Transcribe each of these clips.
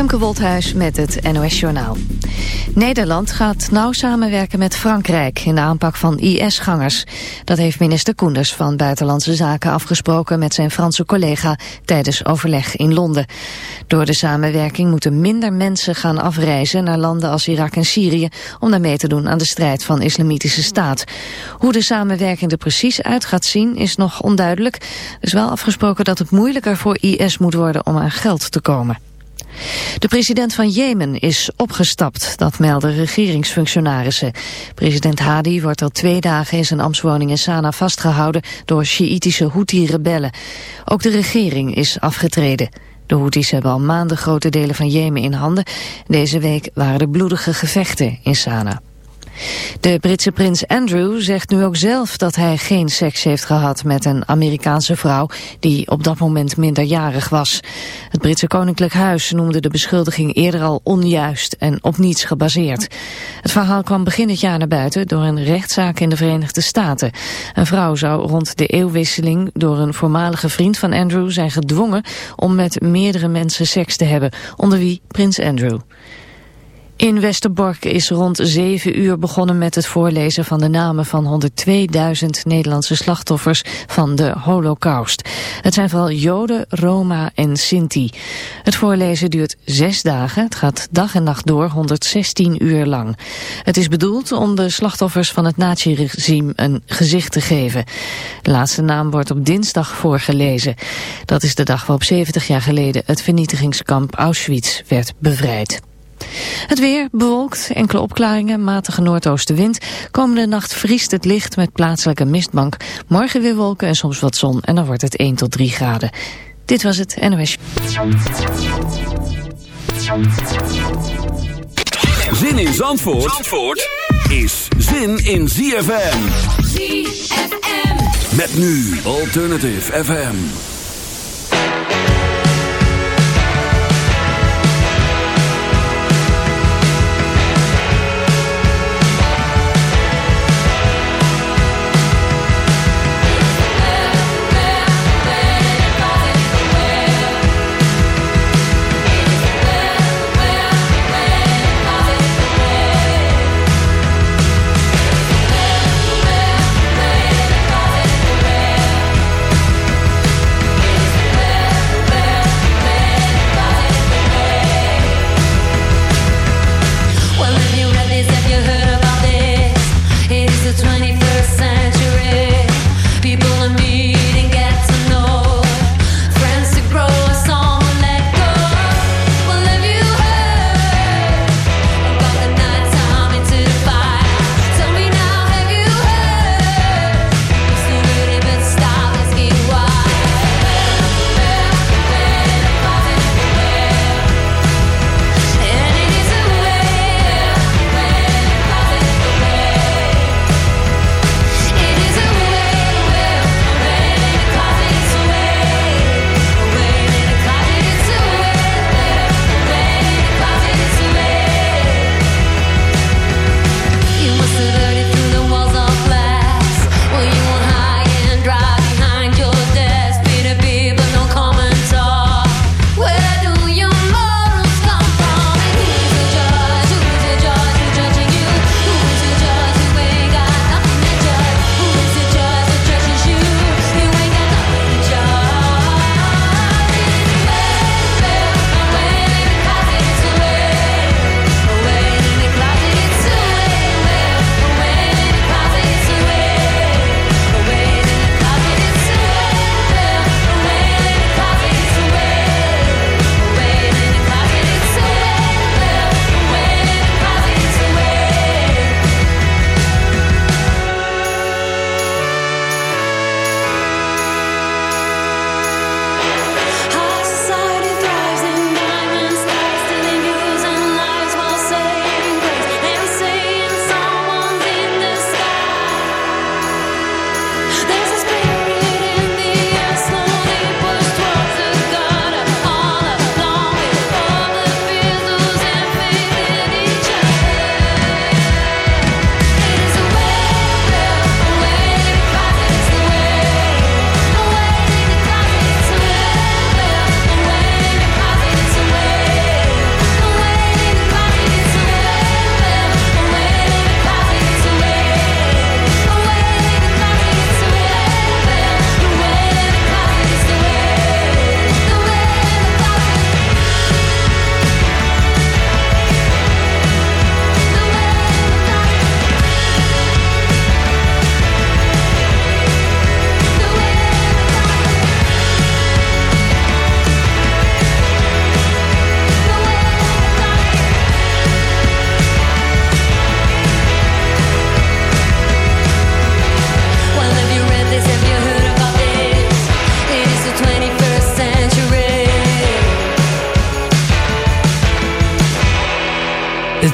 Femke Wolthuis met het NOS Journaal. Nederland gaat nauw samenwerken met Frankrijk in de aanpak van IS-gangers. Dat heeft minister Koenders van Buitenlandse Zaken afgesproken met zijn Franse collega tijdens overleg in Londen. Door de samenwerking moeten minder mensen gaan afreizen naar landen als Irak en Syrië om daar mee te doen aan de strijd van islamitische staat. Hoe de samenwerking er precies uit gaat zien is nog onduidelijk. Er is wel afgesproken dat het moeilijker voor IS moet worden om aan geld te komen. De president van Jemen is opgestapt, dat melden regeringsfunctionarissen. President Hadi wordt al twee dagen in zijn ambtswoning in Sanaa vastgehouden door Sjiïtische Houthi-rebellen. Ook de regering is afgetreden. De Houthis hebben al maanden grote delen van Jemen in handen. Deze week waren er bloedige gevechten in Sanaa. De Britse prins Andrew zegt nu ook zelf dat hij geen seks heeft gehad met een Amerikaanse vrouw die op dat moment minderjarig was. Het Britse Koninklijk Huis noemde de beschuldiging eerder al onjuist en op niets gebaseerd. Het verhaal kwam begin dit jaar naar buiten door een rechtszaak in de Verenigde Staten. Een vrouw zou rond de eeuwwisseling door een voormalige vriend van Andrew zijn gedwongen om met meerdere mensen seks te hebben, onder wie prins Andrew. In Westerbork is rond 7 uur begonnen met het voorlezen van de namen van 102.000 Nederlandse slachtoffers van de holocaust. Het zijn vooral Joden, Roma en Sinti. Het voorlezen duurt zes dagen. Het gaat dag en nacht door, 116 uur lang. Het is bedoeld om de slachtoffers van het naziregime een gezicht te geven. De laatste naam wordt op dinsdag voorgelezen. Dat is de dag waarop 70 jaar geleden het vernietigingskamp Auschwitz werd bevrijd. Het weer bewolkt, enkele opklaringen, matige noordoostenwind. Komende nacht vriest het licht met plaatselijke mistbank. Morgen weer wolken en soms wat zon en dan wordt het 1 tot 3 graden. Dit was het NOS. Zin in Zandvoort, Zandvoort is zin in ZFM. ZFM. Met nu Alternative FM.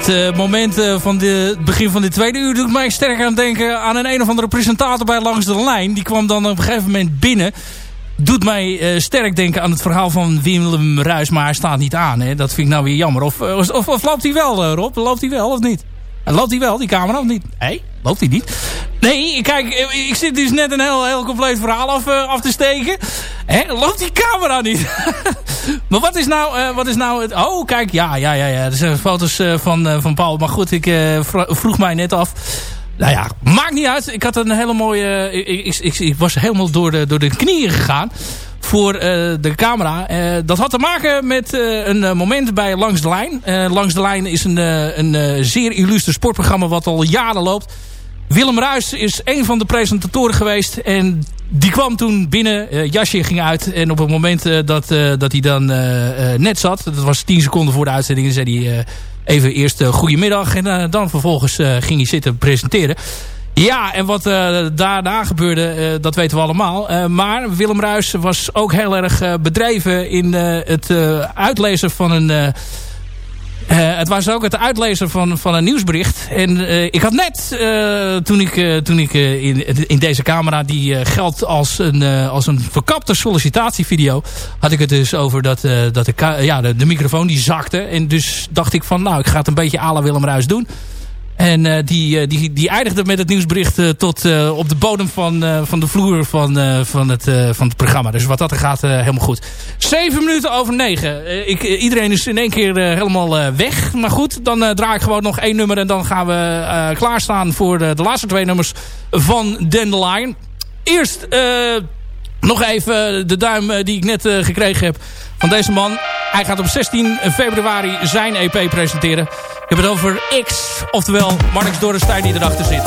Het uh, moment uh, van het begin van de tweede uur doet mij sterk aan denken aan een een of andere presentator bij Langs de Lijn. Die kwam dan op een gegeven moment binnen. Doet mij uh, sterk denken aan het verhaal van Willem Ruis, maar hij staat niet aan. Hè? Dat vind ik nou weer jammer. Of, of, of loopt hij wel, Rob? Loopt hij wel of niet? Loopt hij wel, die camera, of niet? Nee, loopt hij niet. Nee, kijk, ik zit dus net een heel, heel compleet verhaal af, af te steken. Hè? Loopt die camera niet? maar wat is nou, uh, wat is nou het... Oh, kijk, ja, ja, ja, ja. Er zijn foto's uh, van, van Paul. Maar goed, ik vroeg mij net af. Nou ja, maakt niet uit. Ik had een hele mooie... Ik, ik, ik was helemaal door de, door de knieën gegaan voor de camera. dat had te maken met een moment bij Langs de Lijn. Langs de Lijn is een, een zeer illustre sportprogramma wat al jaren loopt. Willem Ruis is een van de presentatoren geweest. En die kwam toen binnen, jasje ging uit. En op het moment dat, dat hij dan net zat, dat was 10 seconden voor de uitzending, zei hij even eerst goedemiddag. En dan vervolgens ging hij zitten presenteren. Ja, en wat daarna gebeurde, dat weten we allemaal. maar Willem Ruis was ook heel erg bedreven in het uitlezen van een uh, het was ook het uitlezen van, van een nieuwsbericht. En uh, ik had net, uh, toen ik, toen ik in, in deze camera, die geldt als een, als een verkapte sollicitatievideo, had ik het dus over dat, dat de, ja, de, microfoon die zakte. En dus dacht ik van, nou, ik ga het een beetje à Willem Ruis doen. En uh, die, uh, die, die eindigde met het nieuwsbericht uh, tot op de bodem van, van de vloer van, van, het, van het programma. Dus wat dat er gaat, helemaal goed. Zeven minuten over negen. ik, iedereen is in één keer helemaal weg. Maar goed, dan draai ik gewoon nog één nummer. En dan gaan we klaarstaan voor de, de laatste twee nummers van Dandelion. Eerst nog even de duim die ik net gekregen heb van deze man. Hij gaat op 16 februari zijn EP presenteren. Ik heb het over X, oftewel Marnix Dorenstein die erachter zit.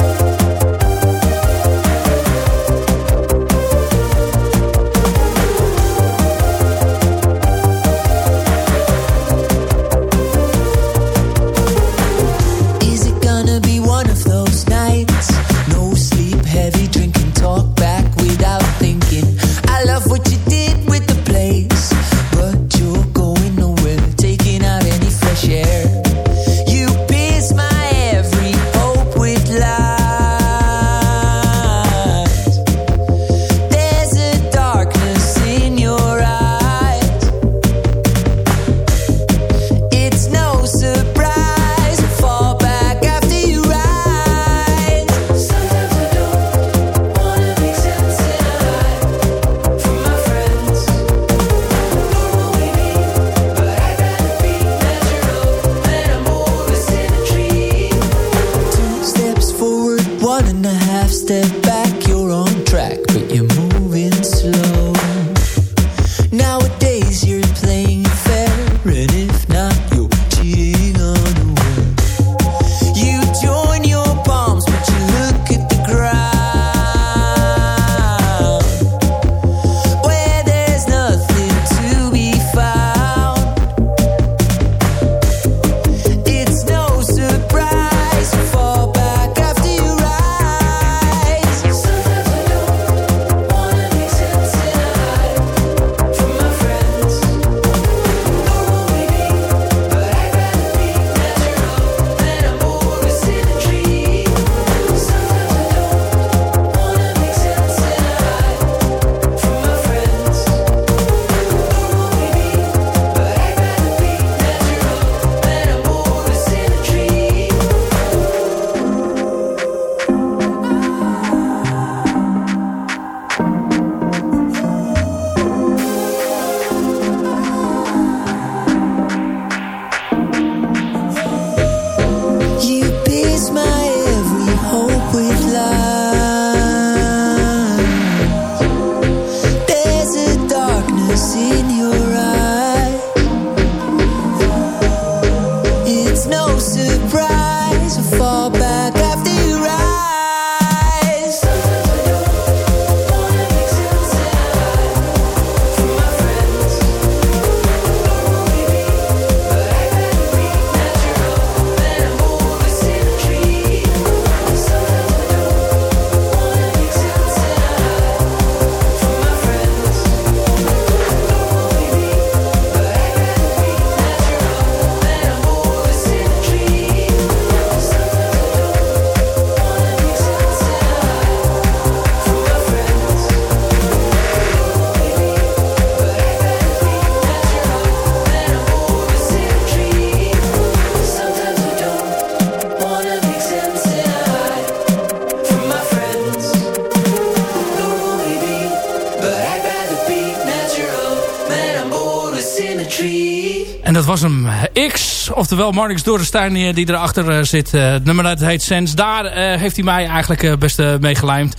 Dat was hem X, oftewel Marnix Dorenstein die erachter zit. het nummer dat heet Sense. Daar heeft hij mij eigenlijk best mee gelijmd.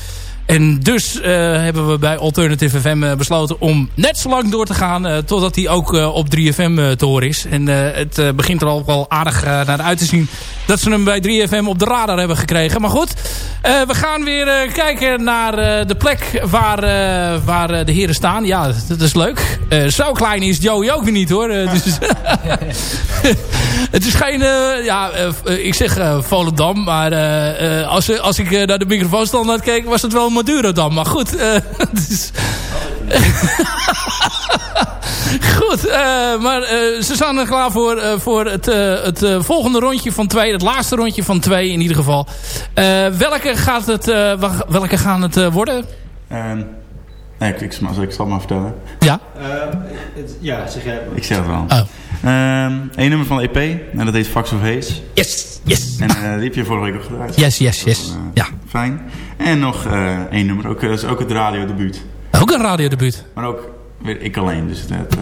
En dus eh, hebben we bij Alternative FM eh, besloten om net zo lang door te gaan... Uh, totdat hij ook op 3FM te horen is. En het begint er al wel aardig naar uit te zien... dat ze hem bij 3FM op de radar hebben gekregen. Maar goed, we gaan weer kijken naar de plek waar, waar de heren staan. Ja, dat is leuk. zo klein is Joey ook weer niet hoor. dus, het is geen... ja, ik zeg Volendam, maar als, als ik naar de microfoon stond keek... was het wel Maduro dan. Maar goed. Uh, is... goed, uh, maar uh, ze staan er klaar voor, voor het, het volgende rondje van twee. Het laatste rondje van twee in ieder geval. welke, gaat het, welke gaan het worden? Um, nee, ik, ik, ik, zal maar vertellen. Ja? Het, ja, zeg jij Ik zeg het wel. Oh. Um, een nummer van de EP. En dat heet Fax of Haze. Yes, yes. En uh, die heb je vorige week ook gedraaid. Yes, yes, yes. Uh, ja. Fijn. En nog uh, één nummer. Ook, dat is ook het radiodebuut. Ook een radiodebuut? Maar ook weer ik alleen. Dus het,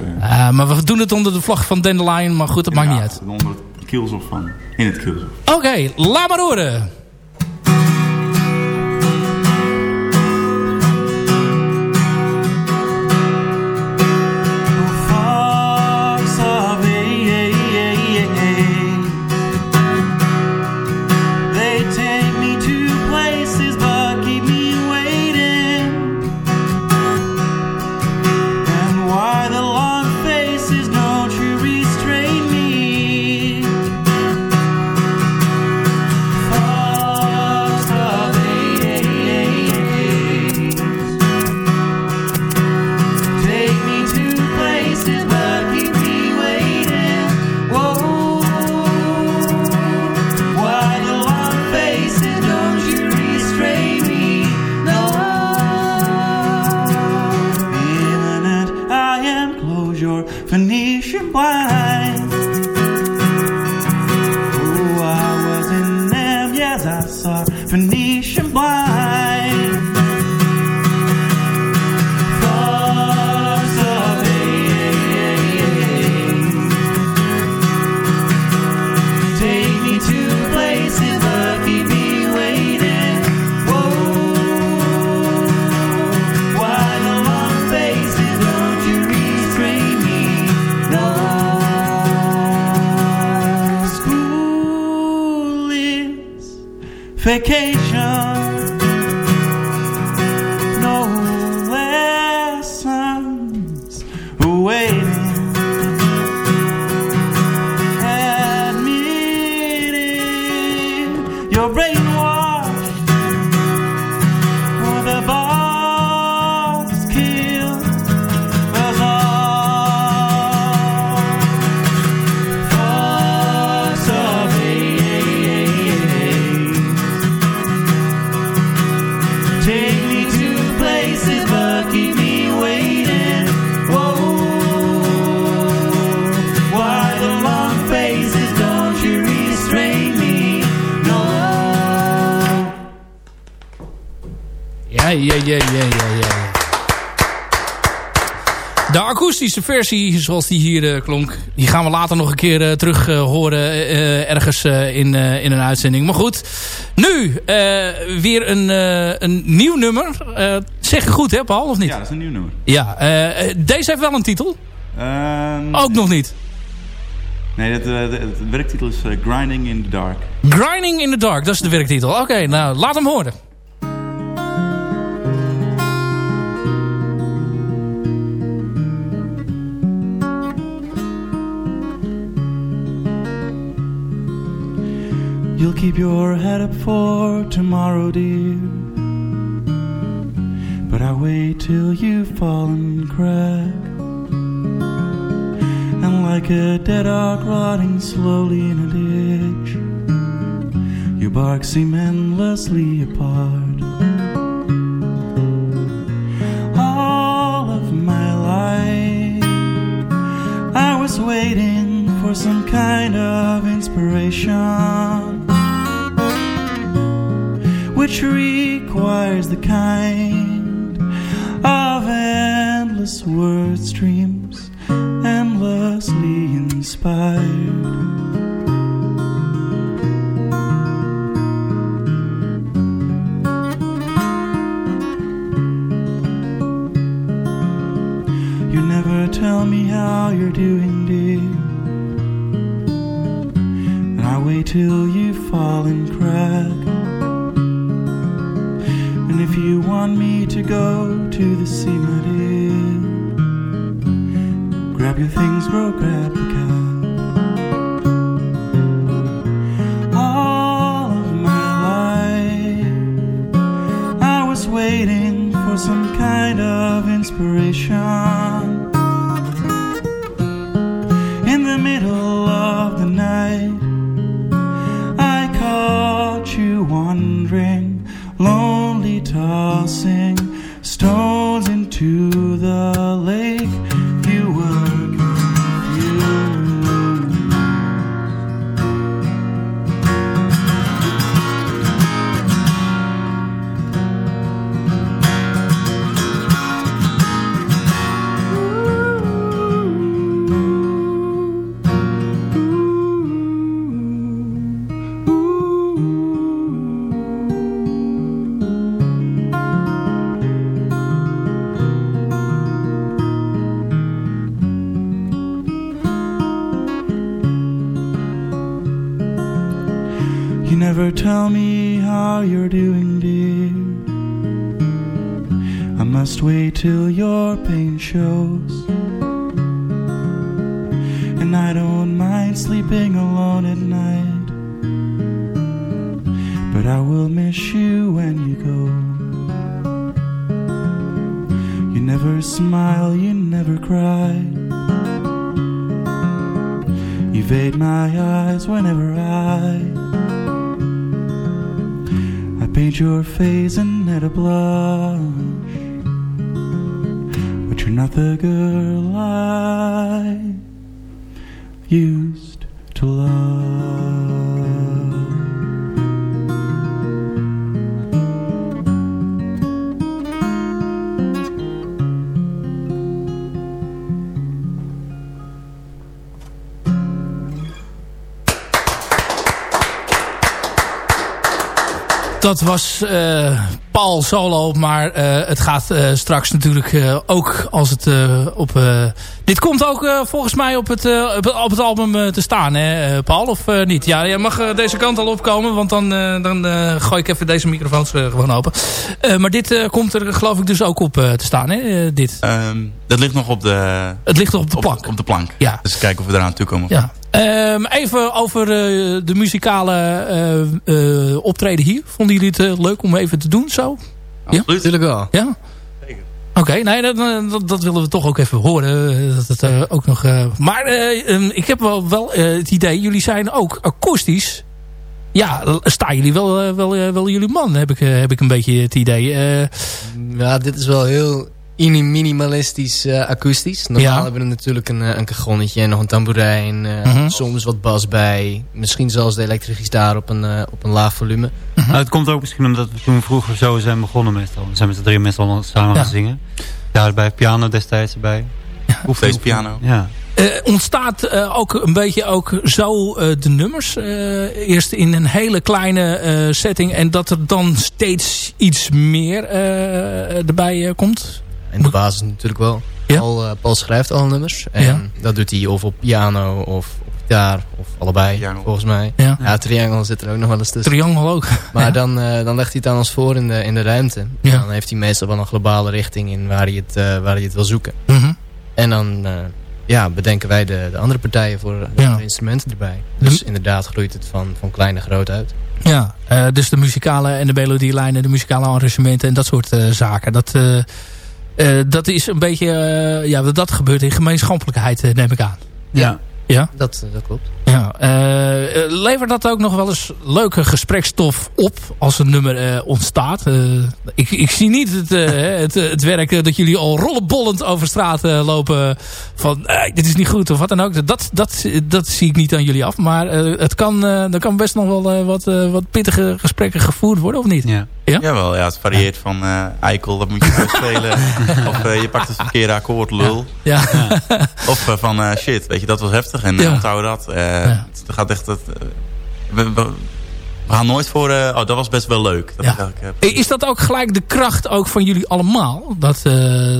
maar we doen het onder de vlag van Dandelion. Maar goed, dat maakt niet uit. onder het kielzof van. In het kielzof. Oké, okay, laat maar horen. Akoestische versie, zoals die hier uh, klonk... die gaan we later nog een keer uh, terug uh, horen ergens in, in een uitzending. Maar goed, nu weer een, een nieuw nummer. zeg je goed, hè Paul, of niet? Ja, dat is een nieuw nummer. Ja, deze heeft wel een titel. Um, Ook nog niet. Nee, de werktitel is Grinding in the Dark. Grinding in the Dark, dat is de werktitel. Oké, nou, laat hem horen. You'll keep your head up for tomorrow, dear. But I wait till you fall and crack. And like a dead dog rotting slowly in a ditch, your bark seem endlessly apart. All of my life, I was waiting for some kind of inspiration which requires the kind of endless word streams endlessly inspired. You never tell me how you're doing, dear. And I wait till you to go to the dear, grab your things, bro, grab the cab. All of my life, I was waiting for some kind of inspiration. In the middle Dat was eh, Paul solo, maar eh, het gaat eh, straks natuurlijk ook als het op... dit komt ook volgens mij op het, op het, op album te staan, hè, Paul? Of niet? Ja, je mag deze kant al opkomen, want dan, dan gooi ik even deze microfoons gewoon open. Maar dit komt er geloof ik dus ook op te staan, hè? dit. Ehm, dat ligt nog op de, Het ligt op de op, plank. op de plank. Ja. Dus kijken of we eraan toe komen. Ja. Ehm, even over eh, de muzikale eh, eh, optreden hier. Vonden jullie het leuk om even te doen zo? Absoluut. Natuurlijk wel. Ja? Oké, nee, dat, dat, dat willen we toch ook even horen. Dat het ook nog. maar eh, ehm, ik heb wel, wel het idee, jullie zijn ook akoestisch. Ja, staan jullie wel, wel, wel jullie man, heb ik, heb ik een beetje het idee. Ja, dit is wel heel minimalistisch eh, akoestisch. Normaal Ja. hebben we natuurlijk een, eh, een cajonnetje en nog een tamboerijn. eh, Mhm. Soms wat bas bij. Misschien zelfs de elektrische gitaar op een, op een laag volume. Nou, het komt ook misschien omdat we toen vroeger zo zijn begonnen meestal. We zijn met z'n drie meestal samen Ja. gaan zingen. Ja, erbij piano destijds erbij. Hoeft deze piano. Ja. eh, ontstaat eh, ook een beetje ook zo eh, de nummers. eh, eerst in een hele kleine eh, setting. En dat er dan steeds iets meer eh, erbij eh, komt. En de basis natuurlijk wel. Ja. Paul, eh, Paul schrijft alle nummers. En Ja. dat doet hij of op piano of op gitaar. Of allebei, Piano. volgens mij. Ja. Ja, triangle zit er ook nog wel eens tussen. Triangle ook. Maar Ja. dan, eh, dan legt hij het aan ons voor in de, in de ruimte. Ja. Dan heeft hij meestal wel een globale richting in waar hij het, eh, waar hij het wil zoeken. Mhm. En dan eh, ja, bedenken wij de, de andere partijen voor de Ja. instrumenten erbij. Dus inderdaad groeit het van, van klein naar groot uit. Ja, eh, dus de muzikale en de melodielijnen, de muzikale arrangementen en dat soort eh, zaken. Dat, dat is een beetje, eh, ja, dat gebeurt in gemeenschappelijkheid, eh, neem ik aan. Ja. Ja? Dat, eh, dat klopt. Ja. eh, eh, levert dat ook nog wel eens leuke gesprekstof op als een nummer eh, ontstaat? Eh, ik, ik zie niet het, eh, het, het werk eh, dat jullie al rollenbollend over straat eh, lopen van eh, dit is niet goed of wat dan ook. Dat, dat, dat zie ik niet aan jullie af. Maar eh, het kan, eh, er kan best nog wel eh, wat, eh, wat pittige gesprekken gevoerd worden of niet? Ja. Ja? Jawel, ja, het varieert van uh, eikel, dat moet je spelen. of uh, je pakt het verkeerde akkoord, lul. Ja. of uh, van shit, weet je, dat was heftig. En ja. onthoud dat. Het gaat echt... Het, we, we, gaan nooit voor... oh, dat was best wel leuk. Dat ja. ik, is dat ook gelijk de kracht ook van jullie allemaal? Dat,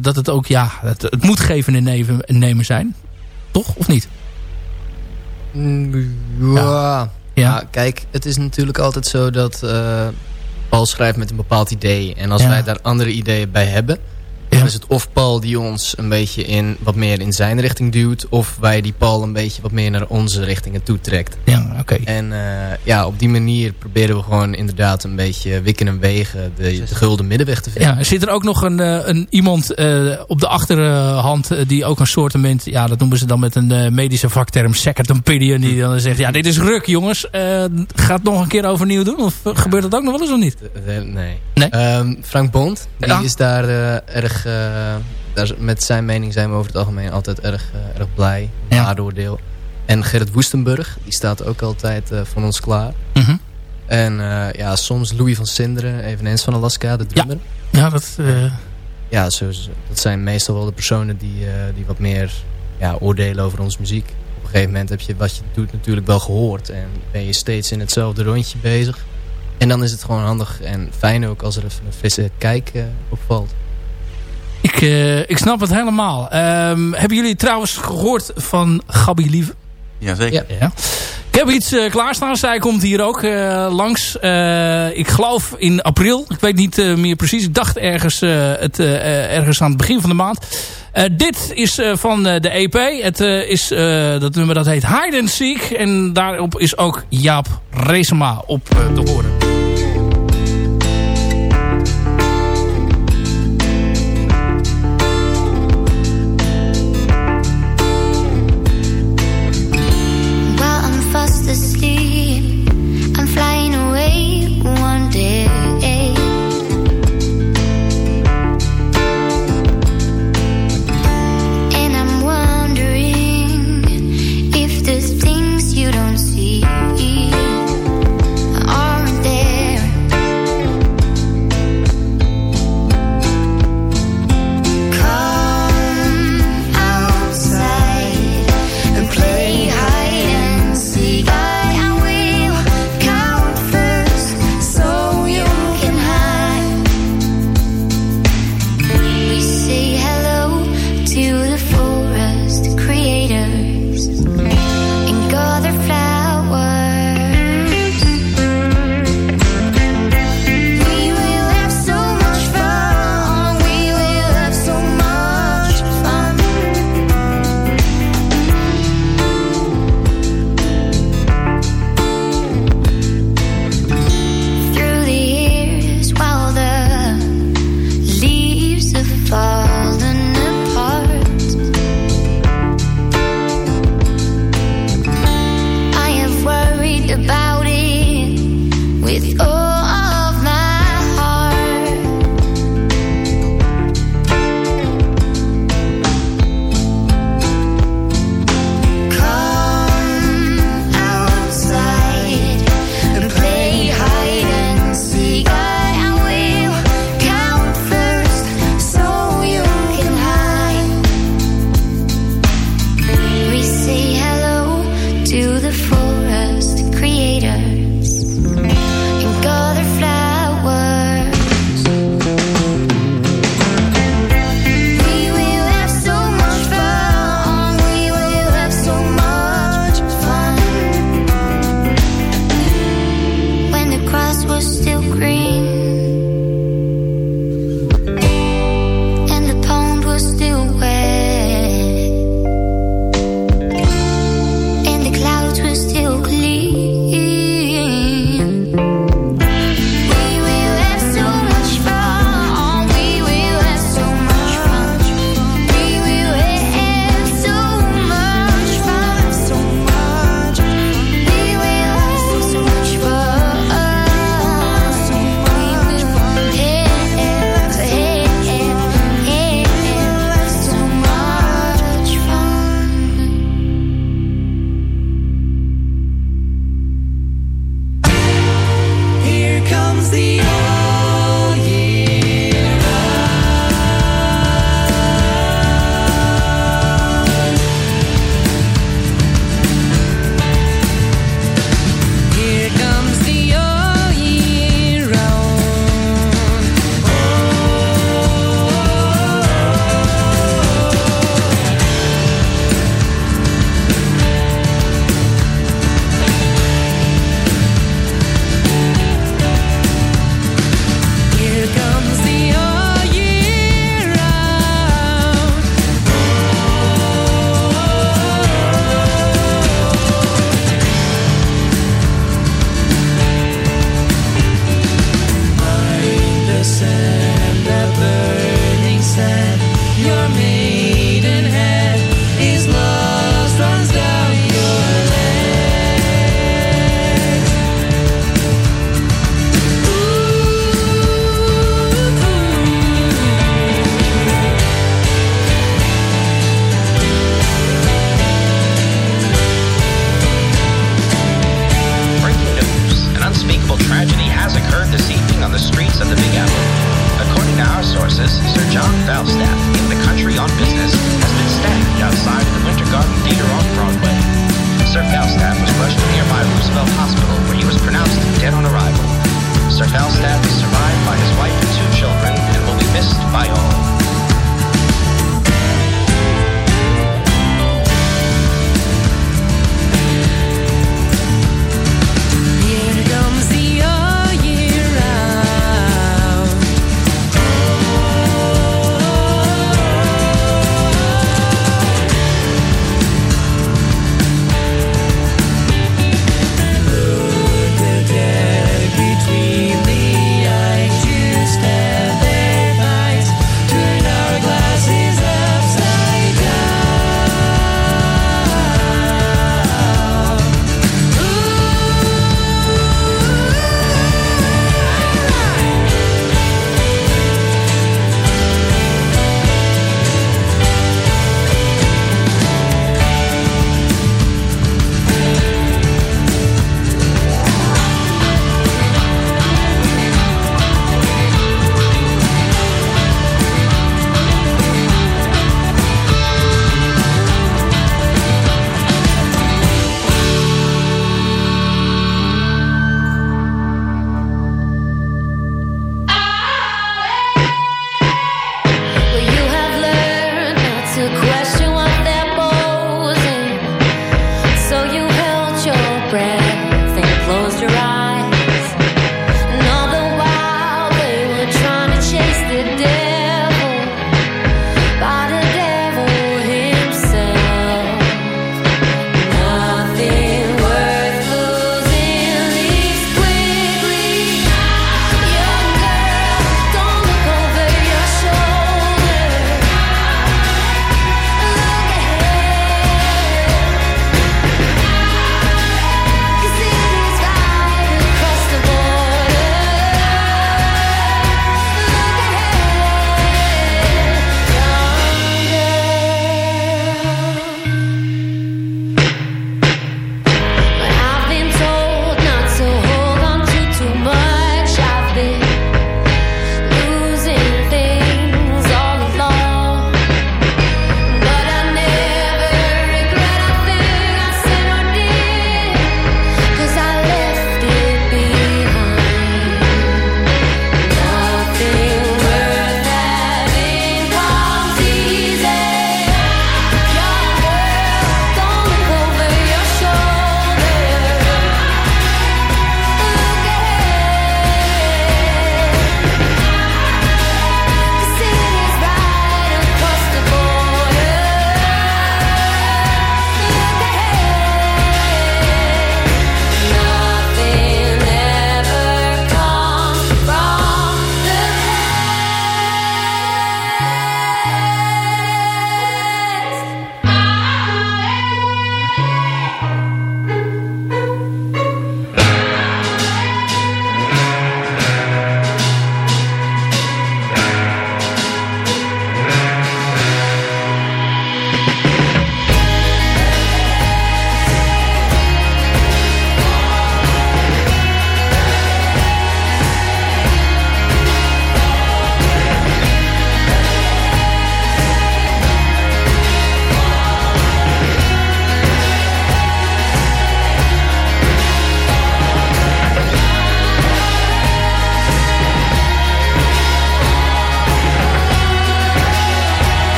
dat het ook, ja, het, het moet geven en nemen, nemen zijn? Toch, of niet? Mm, ja. ja. kijk, het is natuurlijk altijd zo dat Paul schrijft met een bepaald idee. En als wij daar andere ideeën bij hebben... Dan is het of Paul die ons een beetje in, wat meer in zijn richting duwt... of wij die Paul een beetje wat meer naar onze richtingen toe trekt. Ja, oké. En uh, ja, op die manier proberen we gewoon inderdaad een beetje wikken en wegen... de, de gulden middenweg te vinden. Ja, zit er ook nog een, eh, een iemand uh, op de achterhand... die ook een soort, ja, dat noemen ze dan met een medische vakterm... second opinion, die dan zegt... ja, dit is ruk jongens, gaat nog een keer overnieuw doen? Of gebeurt dat ook nog wel eens of niet? Nee. nee? Um, Frank Bond, die is daar erg eh, daar, met zijn mening zijn we over het algemeen altijd erg, eh, erg blij. Ja. deel. En Gerrit Woestenburg, die staat ook altijd uh, van ons klaar. Mhm. En ja, soms Louis van Sinderen, eveneens van Alaska, de drummer. Ja, ja dat... Ja, zo, dat zijn meestal wel de personen die, die wat meer ja, oordelen over onze muziek. Op een gegeven moment heb je wat je doet natuurlijk wel gehoord. En ben je steeds in hetzelfde rondje bezig. En dan is het gewoon handig en fijn ook als er even een frisse kijk opvalt. Ik, uh, ik snap het helemaal. Um, hebben jullie trouwens gehoord van Gabi Lieve? Jazeker. Ja, ja. Ik heb iets uh, klaarstaan. Zij komt hier ook uh, langs. ik geloof in april. Ik weet niet meer precies. Ik dacht ergens, het, ergens aan het begin van de maand. dit is van de EP. Het is dat nummer dat heet Hide and Seek. En daarop is ook Jaap Resema op te horen.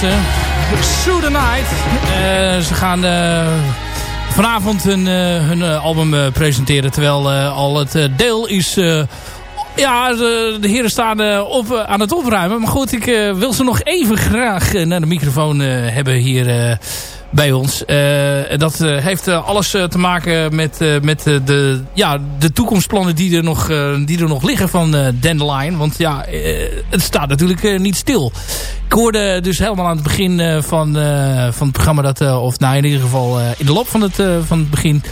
Sue the Night. Uh, ze gaan uh, vanavond hun, uh, hun album presenteren. Terwijl al het deel is... ja, de, de, heren staan op, aan het opruimen. Maar goed, ik wil ze nog even graag naar de microfoon hebben hier bij ons. Uh, dat uh, heeft uh, alles te maken met, met de, ja, de toekomstplannen die er nog, die er nog liggen van Dandelion. Want ja, het staat natuurlijk niet stil. Ik hoorde dus helemaal aan het begin van, van het programma... Dat, of nou in ieder geval in de loop van het, van het begin...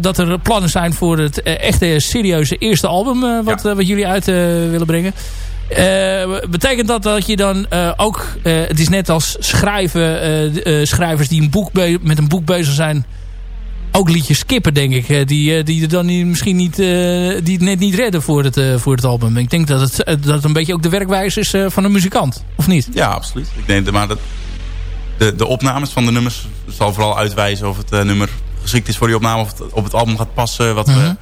dat er plannen zijn voor het echte serieuze eerste album... wat, wat jullie uit willen brengen. Betekent dat dat je dan ook... het is net als schrijven, schrijvers die een boek met een boek bezig zijn ook liedjes skippen, denk ik. Die, die er dan misschien niet, die het net niet redden voor het, voor het album. Ik denk dat het, dat het een beetje ook de werkwijze is van een muzikant. Of niet? Ja, absoluut. Ik denk, maar dat, de, de opnames van de nummers zal vooral uitwijzen of het nummer geschikt is voor die opname. Of het op het album gaat passen. Wat we, mhm.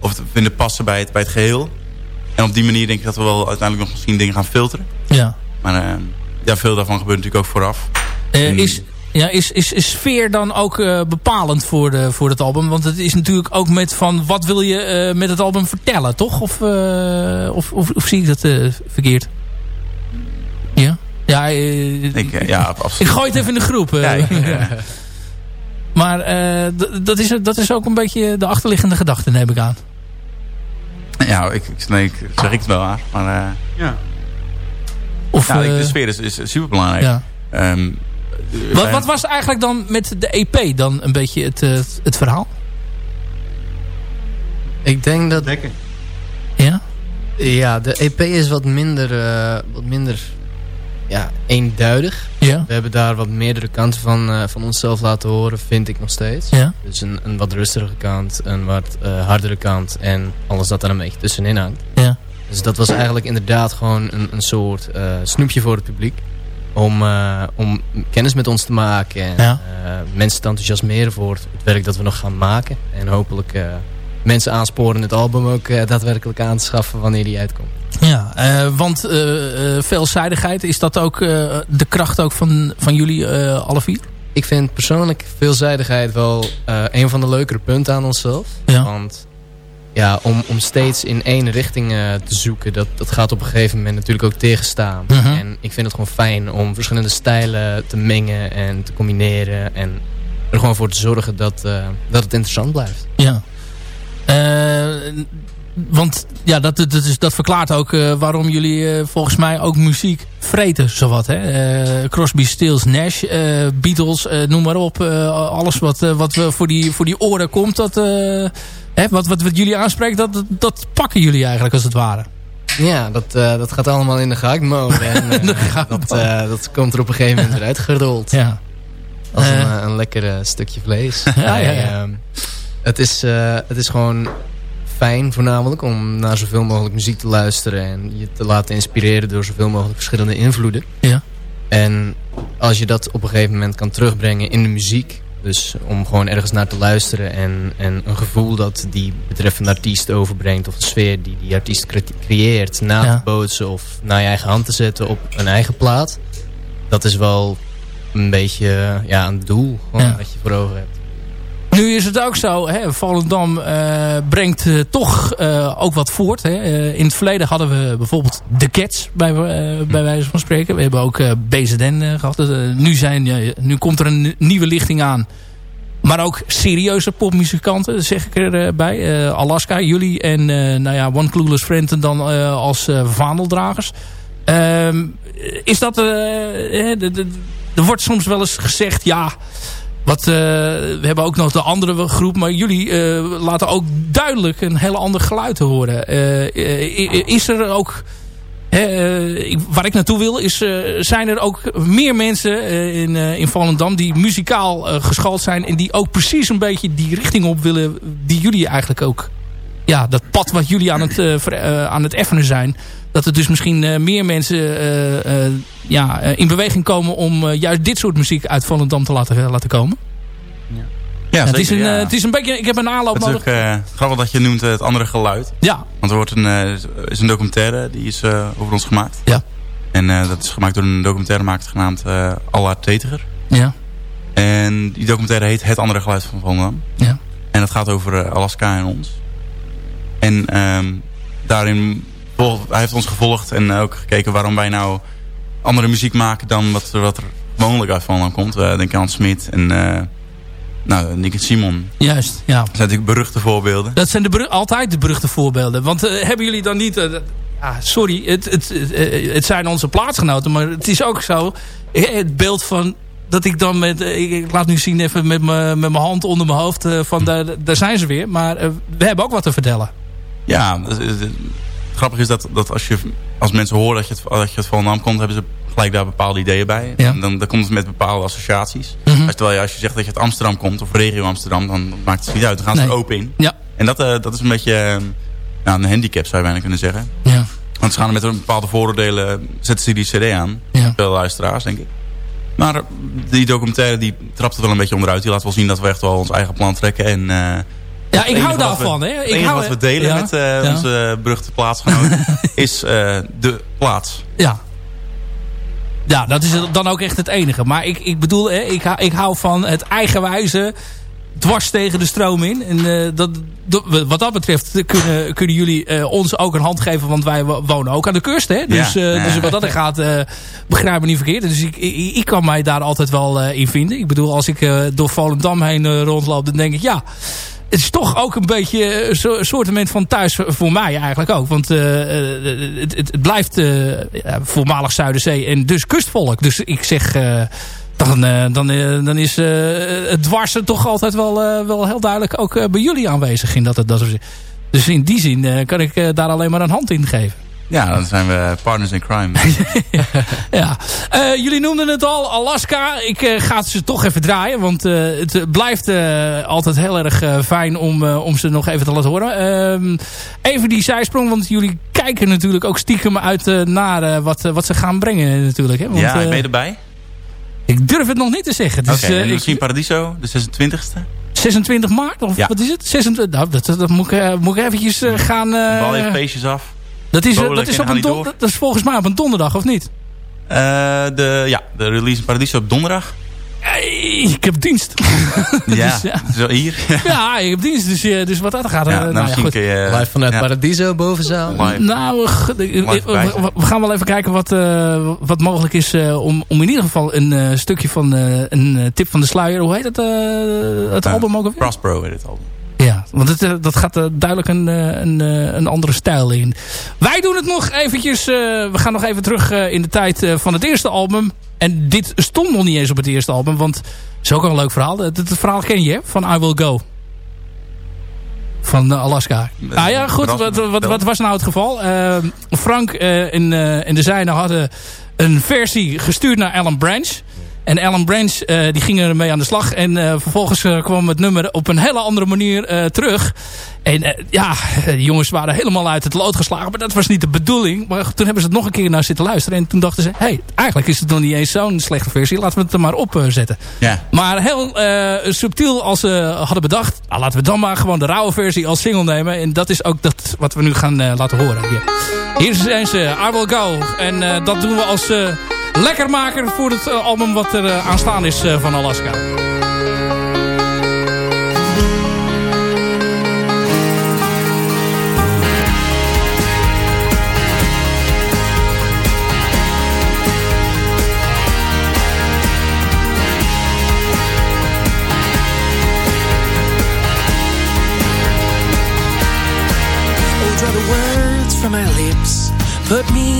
of het vinden passen bij het, bij het geheel. En op die manier denk ik dat we wel uiteindelijk nog misschien dingen gaan filteren. Ja. Maar ja, veel daarvan gebeurt natuurlijk ook vooraf. is, ja, is, is, is sfeer dan ook uh, bepalend voor, de, voor het album? Want het is natuurlijk ook met van wat wil je uh, met het album vertellen, toch? Of, uh, of, of, of, zie ik dat verkeerd? Ja? Ja, ik, ja absoluut. ik gooi het even in de groep. Ja, ja. maar dat, is, dat is ook een beetje de achterliggende gedachte, neem ik aan. Ja, ik, nee, ik zeg ik het wel aan. Maar, ja. Of, nou, de sfeer is, is super belangrijk. Ja. Um, wat, wat, was eigenlijk dan met de EP dan een beetje het, eh, het, verhaal? Ik denk dat... Lekker. Ja? Ja, de EP is wat minder, uh, wat minder ja, eenduidig. Ja. We hebben daar wat meerdere kanten van, uh, van onszelf laten horen, vind ik nog steeds. Ja. Dus een, een wat rustigere kant, een wat uh, hardere kant en alles dat er een beetje tussenin hangt. Ja. Dus dat was eigenlijk inderdaad gewoon een, een soort snoepje voor het publiek om, om kennis met ons te maken en ja. mensen te enthousiasmeren voor het werk dat we nog gaan maken. En hopelijk mensen aansporen het album ook daadwerkelijk aan te schaffen wanneer die uitkomt. Ja, want veelzijdigheid, is dat ook de kracht ook van, van jullie alle vier? Ik vind persoonlijk veelzijdigheid wel een van de leukere punten aan onszelf. Ja. Want ja, om, om steeds in één richting uh, te zoeken, dat, dat gaat op een gegeven moment natuurlijk ook tegenstaan. Uh En ik vind het gewoon fijn om verschillende stijlen te mengen en te combineren. En er gewoon voor te zorgen dat, uh, dat het interessant blijft. Ja. Want ja, dat, dat, is, dat verklaart ook waarom jullie volgens mij ook muziek vreten, zowat. Hè? Crosby, Stills, Nash, Beatles, noem maar op. alles wat, wat voor, die, voor die oren komt, dat hè, wat, wat, wat jullie aanspreekt, dat, dat, pakken jullie eigenlijk als het ware. Ja, dat, dat gaat allemaal in de gehaktmode. En dat, dat komt er op een gegeven moment eruit gerold. Ja. Als een, een lekker stukje vlees. ja, ja, ja. Ehm, het, is, het is gewoon fijn voornamelijk om naar zoveel mogelijk muziek te luisteren. En je te laten inspireren door zoveel mogelijk verschillende invloeden. Ja. En als je dat op een gegeven moment kan terugbrengen in de muziek dus om gewoon ergens naar te luisteren en, en een gevoel dat die betreffende artiest overbrengt... of een sfeer die die artiest creëert na te bootsen of naar je eigen hand te zetten op een eigen plaat... dat is wel een beetje ja, een doel gewoon, dat je voor ogen hebt. Nu is het ook zo, hè, Volendam uh, brengt uh, toch uh, ook wat voort. Hè. in het verleden hadden we bijvoorbeeld de Cats, bij, bij wijze van spreken. We hebben ook BZN gehad. nu, zijn, nu komt er een nieuwe lichting aan. Maar ook serieuze popmuzikanten, zeg ik erbij. Alaska, jullie en nou ja, One Clueless Friend dan als vaandeldragers. Ehm, is dat... er wordt soms wel eens gezegd, ja... Wat, uh, we hebben ook nog de andere groep. Maar jullie uh, laten ook duidelijk een heel ander geluid horen. Uh, is er ook... waar ik naartoe wil is... zijn er ook meer mensen in, in Volendam... die muzikaal geschoold zijn... en die ook precies een beetje die richting op willen... die jullie eigenlijk ook... ja, dat pad wat jullie aan het, aan het effenen zijn dat er dus misschien uh, meer mensen uh, uh, ja, in beweging komen om juist dit soort muziek uit Volendam te laten, laten komen. Ja, ja, het, is een, ja. het is een beetje, ik heb een aanloop het nodig. Het is grappig dat je noemt het andere geluid. Ja. Want er wordt een, is een documentaire die is over ons gemaakt. Ja. En dat is gemaakt door een documentairemaker genaamd uh, Allard Tetiger. Ja. En die documentaire heet Het andere geluid van Volendam. Ja. En dat gaat over Alaska en ons. En um, daarin hij heeft ons gevolgd en ook gekeken waarom wij nou andere muziek maken dan wat, wat er gewoonlijk uit van komt. We denken aan Smit en uh, nou, Nick en Simon. Juist, ja. Dat zijn natuurlijk beruchte voorbeelden. Dat zijn de altijd de beruchte voorbeelden. Want uh, hebben jullie dan niet... Uh, sorry, het, het, het zijn onze plaatsgenoten, maar het is ook zo... Het beeld van dat ik dan met... Ik laat nu zien even met mijn hand onder mijn hoofd van daar, daar zijn ze weer. Maar we hebben ook wat te vertellen. Ja, grappige is dat, dat als, je, als mensen horen dat je, het, dat je het Volendam komt... hebben ze gelijk daar bepaalde ideeën bij. Ja. En dan, dan komt het met bepaalde associaties. Mhm. als, terwijl je, als je zegt dat je uit Amsterdam komt... of regio Amsterdam, dan maakt het niet uit. Dan gaan ze er open in. Ja. En dat, eh, dat is een beetje eh, nou, een handicap, zou je bijna kunnen zeggen. Ja. Want ze gaan er met een bepaalde vooroordelen... zetten ze die cd aan. Ja. Veel luisteraars, denk ik. Maar die documentaire die trapt het wel een beetje onderuit. Die laat wel zien dat we echt wel ons eigen plan trekken. En, eh, Ja, ik hou daarvan. hè. Het enige wat we delen ja. met eh, Ja. onze beruchte plaatsgenoten is eh, de plaats. Ja. Ja, dat is dan ook echt het enige. Maar ik, ik bedoel, hè, ik, hou- ik hou van het eigenwijze dwars tegen de stroom in. En eh, dat, wat dat betreft kunnen, kunnen jullie ons ook een hand geven. Want wij wo- wonen ook aan de kust. Hè? Dus, Ja. dus wat dat er gaat, begrijp me niet verkeerd. Dus ik, ik, ik kan mij daar altijd wel in vinden. Ik bedoel, als ik door Volendam heen rondloop, dan denk ik, ja... Het is toch ook een beetje een so- soortement van thuis voor mij eigenlijk ook. Want eh, eh, het, het, blijft eh, voormalig Zuiderzee en dus kustvolk. Dus ik zeg, eh, dan, eh, dan, eh, dan is eh, het dwarsen toch altijd wel, eh, wel heel duidelijk ook eh, bij jullie aanwezig. In dat, dat dus in die zin eh, kan ik eh, daar alleen maar een hand in geven. Ja, dan zijn we partners in crime. Ja, Eh, jullie noemden het al, Alaska. Ik eh, ga ze toch even draaien, want eh, het blijft eh, altijd heel erg fijn om, eh, om ze nog even te laten horen. Ehm, even die zijsprong, want jullie kijken natuurlijk ook stiekem uit naar wat, wat ze gaan brengen natuurlijk. Hè? Want, ja, ben je erbij? ik durf het nog niet te zeggen. Oké, Dus, eh, ik- misschien Paradiso, de 26e. 26 maart, of Ja. wat is het? 26, nou, dat, dat moet, ik, eh, moet ik eventjes gaan... eh, Bal even feestjes af. Dat, is, eh, dat, is op een don- dat is volgens mij op een donderdag, of niet? Eh, de, ja, de release in Paradiso op donderdag. Hey, ik heb dienst. Ja, Dus, ja. zo hier. Ja, ik heb dienst, dus, eh, dus wat dat gaat. eh, ja, nou nou, ja, goed. je... Live vanuit ja, Paradiso, bovenzaal. live. Nou, eh, we, gaan wel even kijken wat, eh, wat mogelijk is eh, om, om in ieder geval een eh, stukje van eh, een eh, tip van de sluier. Hoe heet het, eh, het Eh, album ook alweer? Prospero heet het album. Want het, eh, dat gaat eh, duidelijk een, eh, een, een andere stijl in. Wij doen het nog eventjes. we gaan nog even terug in de tijd van het eerste album. En dit stond nog niet eens op het eerste album. Want het is ook wel een leuk verhaal. Het, het verhaal ken je? Van I Will Go. Van Alaska. Ah ja, goed. Wat, wat, wat was nou het geval? Frank en, eh, en de zijne hadden een versie gestuurd naar Alan Branch. En Alan Branch eh, die ging ermee aan de slag. En eh, vervolgens eh, kwam het nummer op een hele andere manier terug. En ja, de jongens waren helemaal uit het lood geslagen. Maar dat was niet de bedoeling. Maar toen hebben ze het nog een keer naar zitten luisteren. En toen dachten ze, hey, eigenlijk is het nog niet eens zo'n slechte versie. Laten we het er maar op eh, zetten. Ja. Maar heel subtiel als ze hadden bedacht. Nou, laten we dan maar gewoon de rauwe versie als single nemen. En dat is ook dat wat we nu gaan laten horen. Hier, Hier zijn ze, I Will Go. En dat doen we als lekkermaker voor het eh, album wat er uh, aanstaan is uh, van Alaska. Put me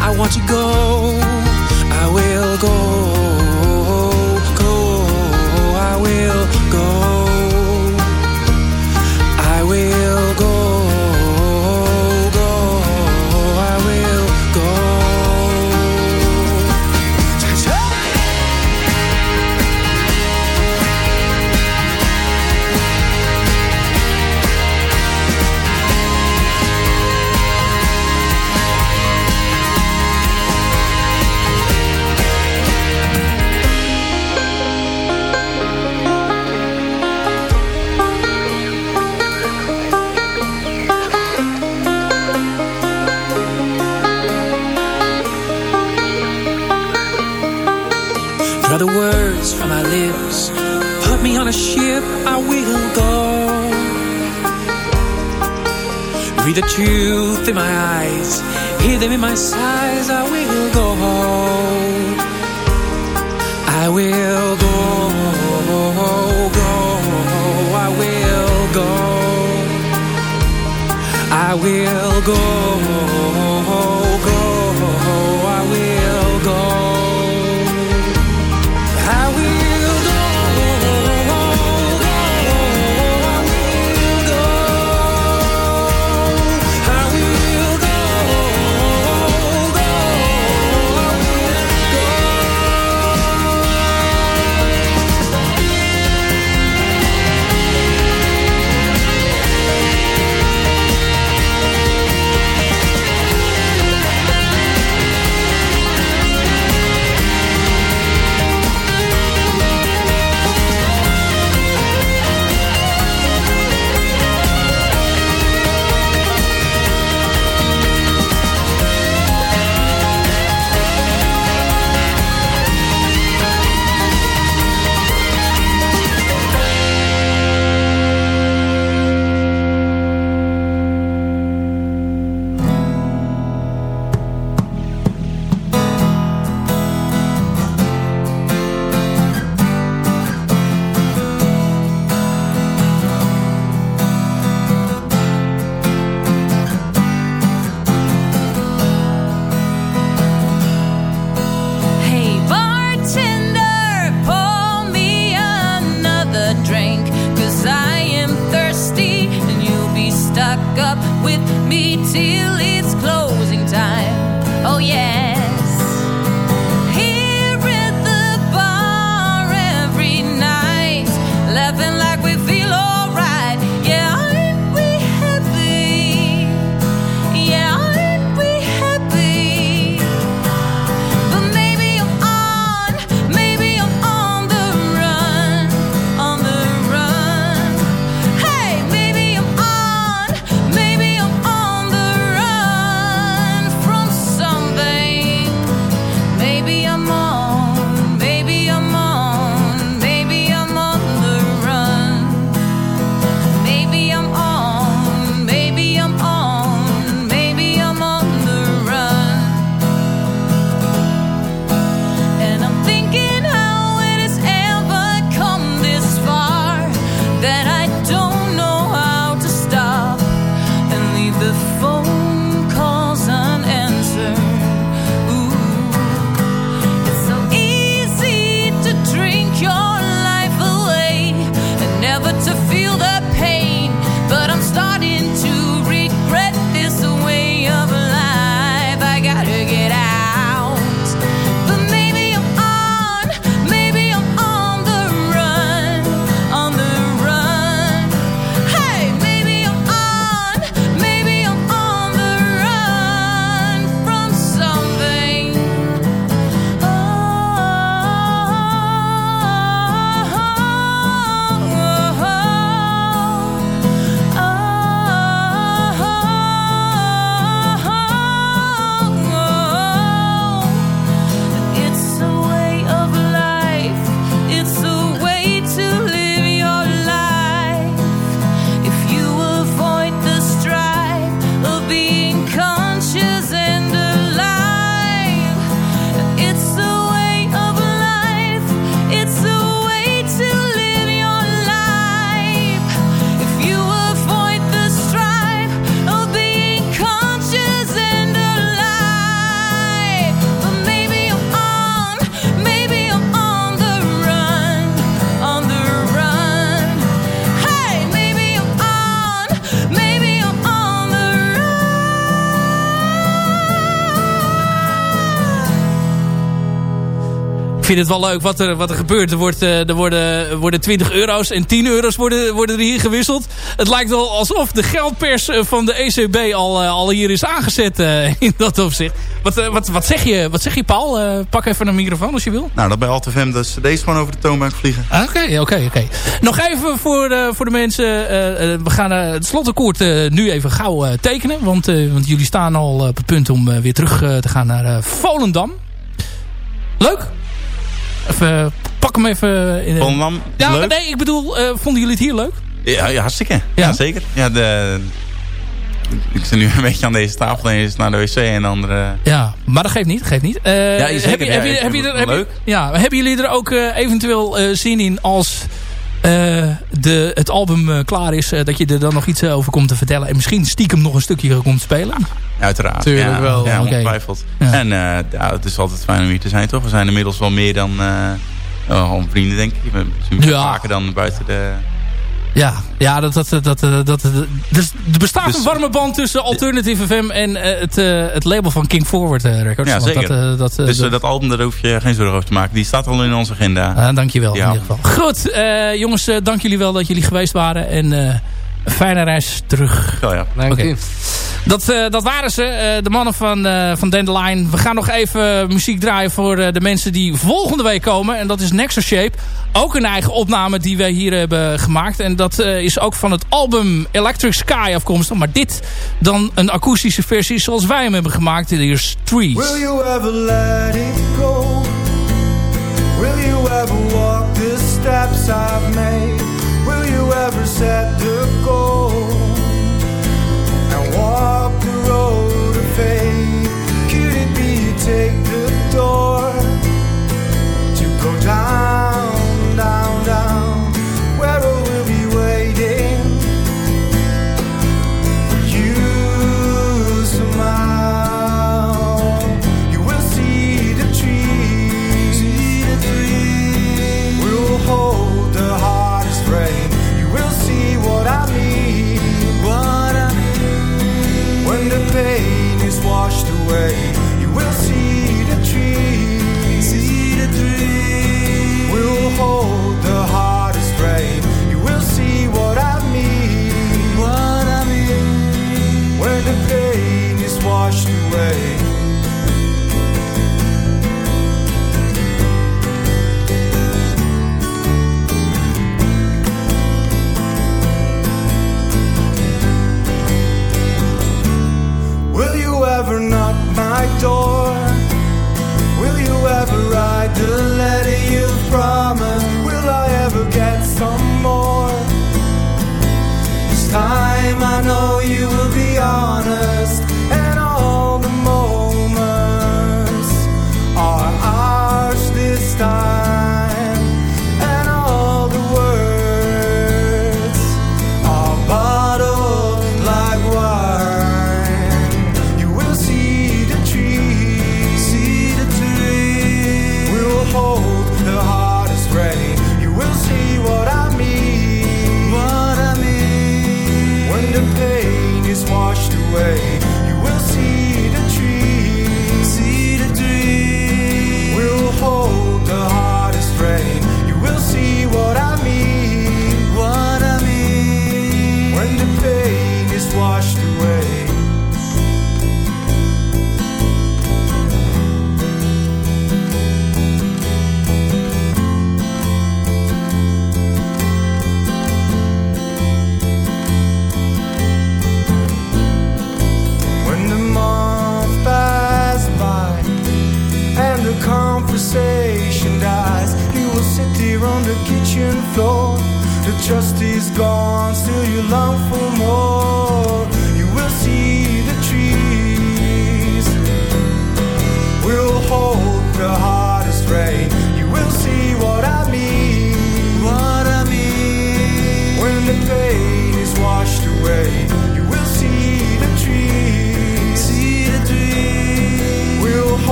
I want to go. Vind het wel leuk wat er, wat er gebeurt. Er, wordt, eh, er worden, worden 20 euro's en 10 euro's worden, worden er hier gewisseld. Het lijkt wel alsof de geldpers eh, van de ECB al, eh, al hier is aangezet in dat opzicht. Wat, wat, wat, zeg je, wat zeg je Paul? pak even een microfoon als je wil. Nou, dat bij AltFM dat ze deze gewoon over de toonbank vliegen. Ah, oké, oké, oké. Nog even voor, de, voor de mensen. we gaan het slotakkoord nu even gauw tekenen. Want, want jullie staan al op het punt om weer terug te gaan naar Volendam. Leuk? Even pak hem even... In, ja, leuk? nee, ik bedoel, vonden jullie het hier leuk? Ja, ja hartstikke. Ja, zeker. Ja, de, ik zit nu een beetje aan deze tafel en is naar de wc en de andere... Ja, maar dat geeft niet. Geeft niet. Uh, ja, zeker. Heb je, ja, heb je, heb je, heb ja, hebben jullie er ook uh, eventueel uh, zin in als de, het album klaar is... dat je er dan nog iets over komt te vertellen... en misschien stiekem nog een stukje komt spelen? Uiteraard. Tuurlijk ja, wel. Ja, okay. ongetwijfeld. Ja. En ja, het is altijd fijn om hier te zijn, toch? We zijn inmiddels wel meer dan... Oh, vrienden, denk ik. We ja. vaker dan buiten de... Ja, ja dat, dat, dat, dat, dat, dus er bestaat dus, een warme band tussen Alternative FM en uh, het, het label van King Forward Records. Ja, zeker. Dat, dat, dus dat album, daar hoef je geen zorgen over te maken. Die staat al in onze agenda. Uh, dankjewel ja. in ieder geval. Goed, jongens, dank jullie wel dat jullie geweest waren. En fijne reis terug. Oh ja, dank okay. Dat, uh, dat waren ze, uh, de mannen van, uh, van Dandelion. We gaan nog even muziek draaien voor de mensen die volgende week komen. En dat is Nexus Shape. Ook een eigen opname die wij hier hebben gemaakt. En dat is ook van het album Electric Sky afkomstig. Maar dit dan een akoestische versie zoals wij hem hebben gemaakt. Hier is Trees. Will you ever let it go? Will you ever walk the steps I've made? Will you ever set the door?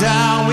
down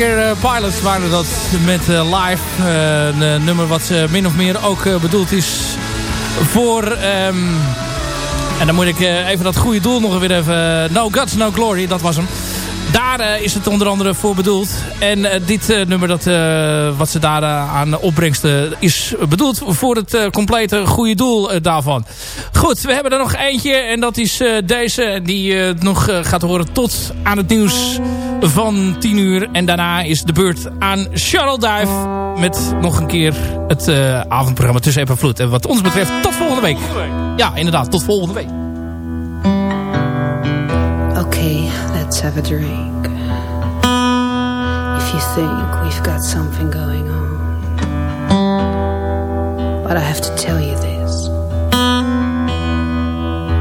Tiger Pilots waren dat met live. een nummer wat min of meer ook bedoeld is voor... Ehm, en dan moet ik even dat goede doel nog weer even... no Guts, No Glory, dat was hem. Daar uh, is het onder andere voor bedoeld. En uh, dit uh, nummer dat, wat ze daar aan opbrengsten is bedoeld voor het complete goede doel daarvan. Goed, we hebben er nog eentje en dat is deze die nog gaat horen tot aan het nieuws van 10 uur. En daarna is de beurt aan Shuttle Dive met nog een keer het avondprogramma tussen App en Vloed. En wat ons betreft tot volgende week. Ja, inderdaad, tot volgende week. Okay, let's have a drink. If you think we've got something going on. But I have to tell you this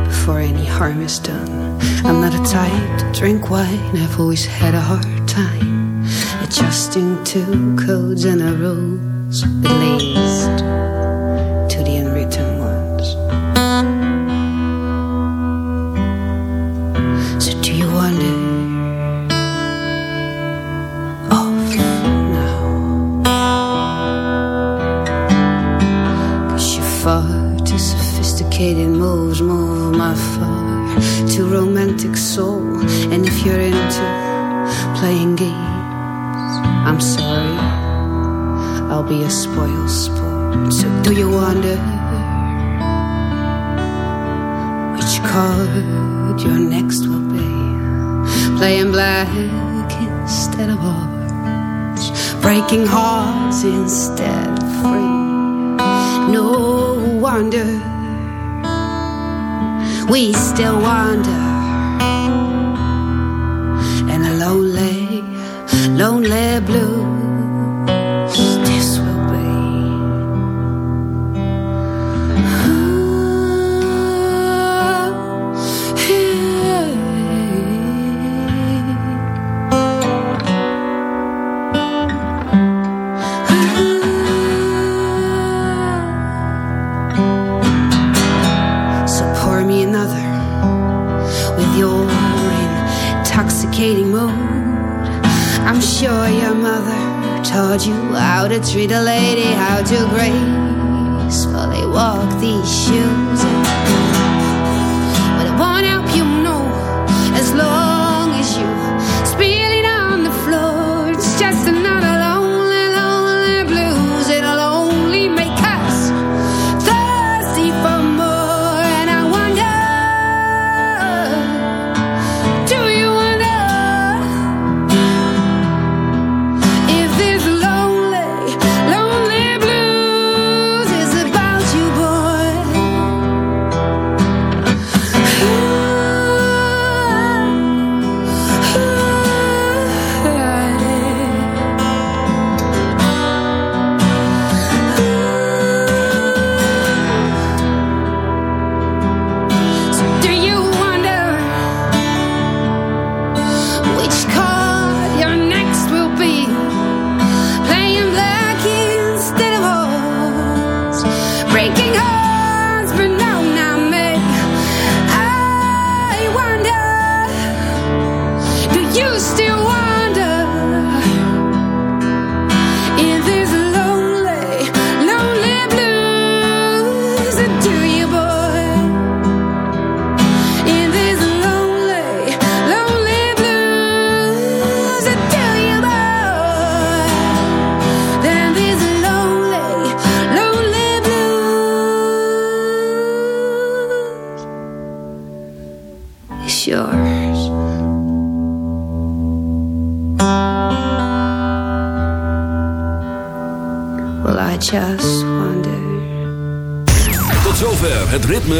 before any harm is done. I'm not a type to drink wine, I've always had a hard time adjusting to codes and rules, at playing games, I'm sorry, I'll be a spoiled sport. So do you wonder which card your next will be? Playing black instead of orange, breaking hearts instead of free. No wonder we still wander treat a. lady,